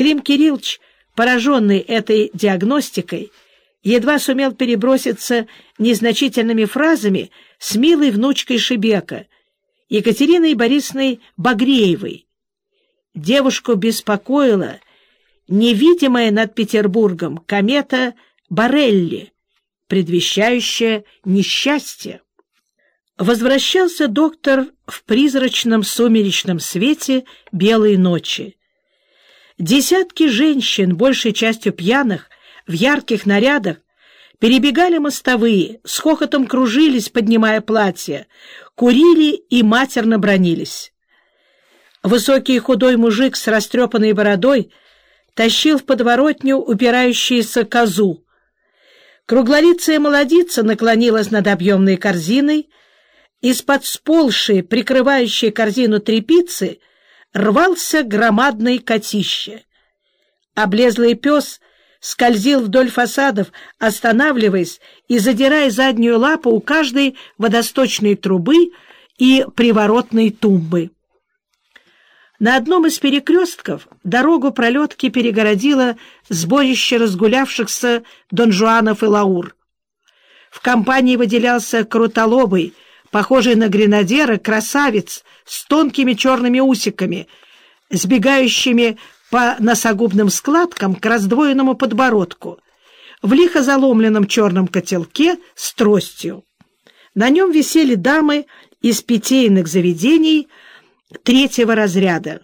Клим Кириллович, пораженный этой диагностикой, едва сумел переброситься незначительными фразами с милой внучкой Шебека, Екатериной Борисовной Багреевой. Девушку беспокоила невидимая над Петербургом комета Барелли, предвещающая несчастье. Возвращался доктор в призрачном сумеречном свете белой ночи. Десятки женщин, большей частью пьяных, в ярких нарядах, перебегали мостовые, с хохотом кружились, поднимая платья, курили и матерно бронились. Высокий худой мужик с растрепанной бородой тащил в подворотню упирающуюся козу. Круглолицая молодица наклонилась над объемной корзиной, из-под сползшей, прикрывающей корзину трепицы, рвался громадный котище. Облезлый пес скользил вдоль фасадов, останавливаясь и задирая заднюю лапу у каждой водосточной трубы и приворотной тумбы. На одном из перекрестков дорогу пролетки перегородило сборище разгулявшихся донжуанов и лаур. В компании выделялся крутолобый, похожий на гренадера, красавец с тонкими черными усиками, сбегающими по носогубным складкам к раздвоенному подбородку, в лихо заломленном черном котелке с тростью. На нем висели дамы из питейных заведений третьего разряда.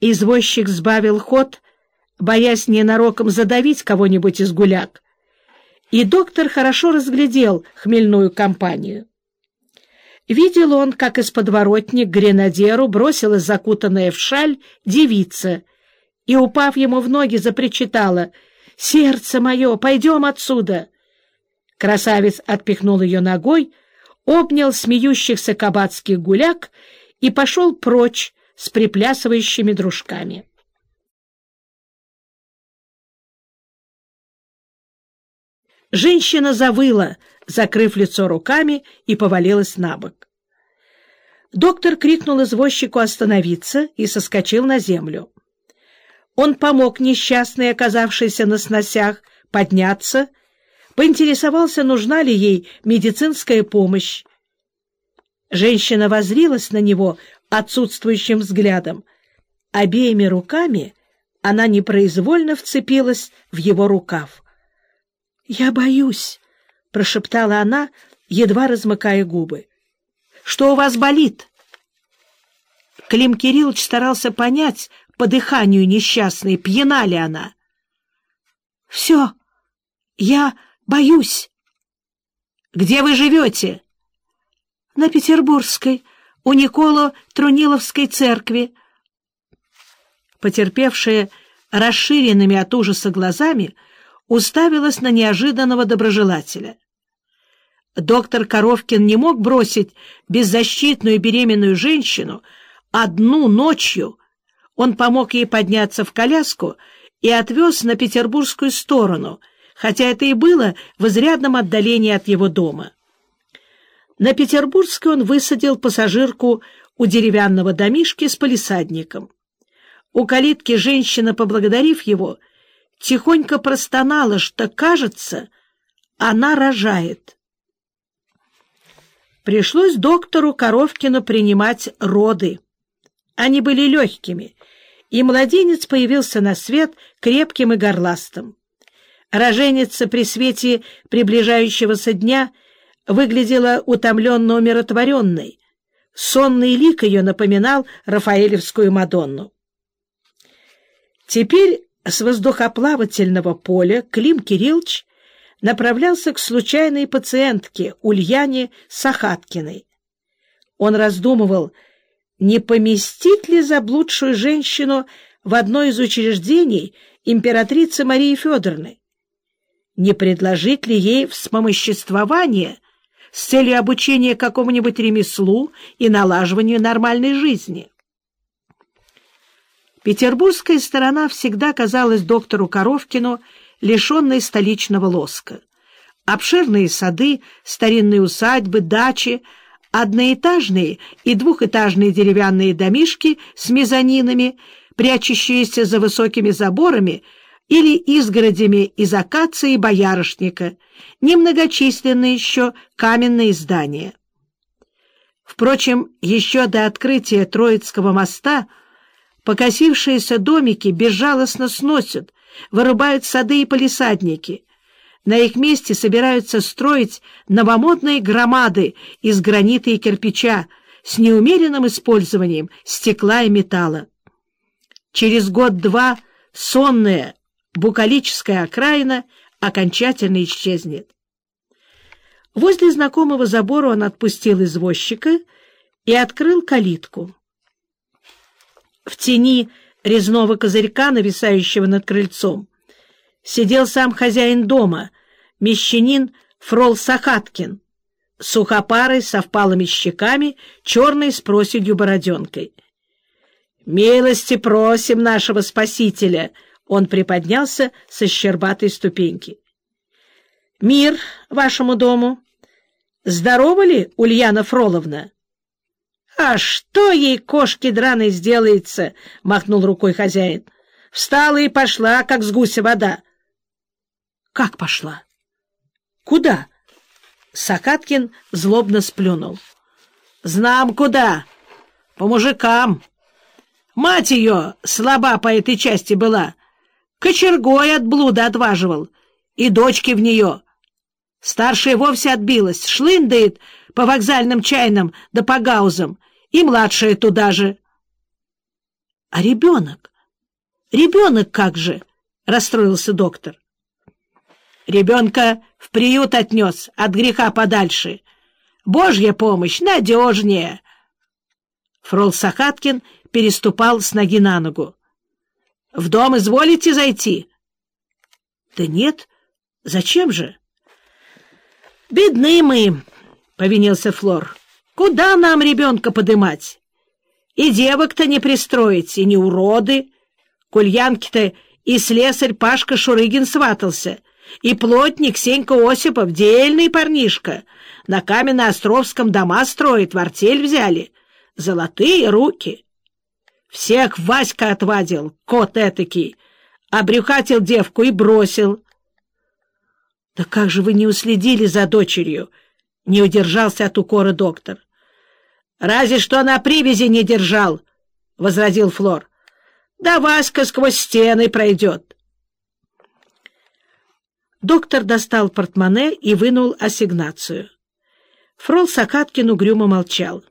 Извозчик сбавил ход, боясь ненароком задавить кого-нибудь из гуляк, и доктор хорошо разглядел хмельную компанию. Видел он, как из подворотни к гренадеру бросилась закутанная в шаль девица и, упав ему в ноги, запричитала «Сердце мое, пойдем отсюда!» Красавец отпихнул ее ногой, обнял смеющихся кабацких гуляк и пошел прочь с приплясывающими дружками. Женщина завыла, закрыв лицо руками, и повалилась на бок. Доктор крикнул извозчику остановиться и соскочил на землю. Он помог несчастной, оказавшейся на сносях, подняться, поинтересовался, нужна ли ей медицинская помощь. Женщина возрилась на него отсутствующим взглядом. Обеими руками она непроизвольно вцепилась в его рукав. — Я боюсь, — прошептала она, едва размыкая губы. — Что у вас болит? Клим Кириллович старался понять по дыханию несчастной, пьяна ли она. — Все, я боюсь. — Где вы живете? — На Петербургской, у Никола Труниловской церкви. Потерпевшая расширенными от ужаса глазами, уставилась на неожиданного доброжелателя. Доктор Коровкин не мог бросить беззащитную беременную женщину одну ночью. Он помог ей подняться в коляску и отвез на петербургскую сторону, хотя это и было в изрядном отдалении от его дома. На Петербургской он высадил пассажирку у деревянного домишки с полисадником. У калитки женщина, поблагодарив его, тихонько простонала, что, кажется, она рожает. Пришлось доктору Коровкину принимать роды. Они были легкими, и младенец появился на свет крепким и горластым. Роженица при свете приближающегося дня выглядела утомленно умиротворенной. Сонный лик ее напоминал Рафаэлевскую Мадонну. Теперь с воздухоплавательного поля Клим Кириллович направлялся к случайной пациентке Ульяне Сахаткиной. Он раздумывал, не поместить ли заблудшую женщину в одно из учреждений императрицы Марии Федоровны, не предложить ли ей вспомоществование с целью обучения какому-нибудь ремеслу и налаживанию нормальной жизни. Петербургская сторона всегда казалась доктору Коровкину лишенной столичного лоска. Обширные сады, старинные усадьбы, дачи, одноэтажные и двухэтажные деревянные домишки с мезонинами прячущиеся за высокими заборами или изгородями из акации и боярышника, немногочисленные еще каменные здания. Впрочем, еще до открытия Троицкого моста покосившиеся домики безжалостно сносят, вырубают сады и полисадники. На их месте собираются строить новомодные громады из гранита и кирпича с неумеренным использованием стекла и металла. Через год-два сонная букалическая окраина окончательно исчезнет. Возле знакомого забора он отпустил извозчика и открыл калитку. В тени резного козырька, нависающего над крыльцом, сидел сам хозяин дома, мещанин Фрол Сахаткин, сухопарый, со впалыми щеками, черной с проседью бороденкой. «Милости просим нашего спасителя!» Он приподнялся со щербатой ступеньки. «Мир вашему дому! Здорова ли Ульяна Фроловна?» «А что ей, кошки драной, сделается?» — махнул рукой хозяин. «Встала и пошла, как с гуся вода». «Как пошла? Куда?» Сакаткин злобно сплюнул. «Знам куда. По мужикам. Мать ее слаба по этой части была. Кочергой от блуда отваживал. И дочки в нее. Старшая вовсе отбилась, шлындает по вокзальным чайным да по гаузам, и младшая туда же. — А ребенок? Ребенок как же? — расстроился доктор. Ребенка в приют отнес, от греха подальше. Божья помощь надежнее. Фрол Сахаткин переступал с ноги на ногу. — В дом изволите зайти? — Да нет. Зачем же? — Бедны мы, — повинился Флор. — Куда нам ребенка подымать? И девок-то не пристроить, и не уроды. К Ульянке-то и слесарь Пашка Шурыгин сватался, и плотник Сенька Осипов, дельный парнишка. На Каменно-Островском дома строит, в артель взяли. Золотые руки. Всех Васька отвадил, кот этакий. Обрюхатил девку и бросил. — Да как же вы не уследили за дочерью? — не удержался от укора доктор. — Разве что на привязи не держал, — возразил Флор. — Да Васька сквозь стены пройдет. Доктор достал портмоне и вынул ассигнацию. Фрол Сакаткин угрюмо молчал.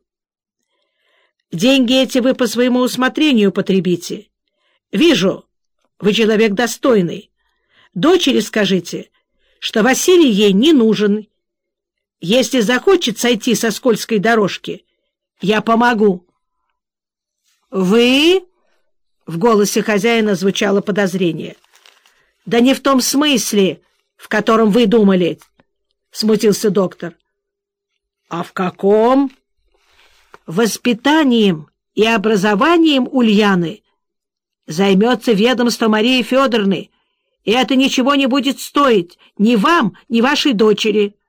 «Деньги эти вы по своему усмотрению потребите. Вижу, вы человек достойный. Дочери скажите, что Василий ей не нужен. Если захочет сойти со скользкой дорожки, я помогу». «Вы?» — в голосе хозяина звучало подозрение. «Да не в том смысле, в котором вы думали, — смутился доктор. — А в каком? — Воспитанием и образованием Ульяны займется ведомство Марии Федоровны, и это ничего не будет стоить ни вам, ни вашей дочери. —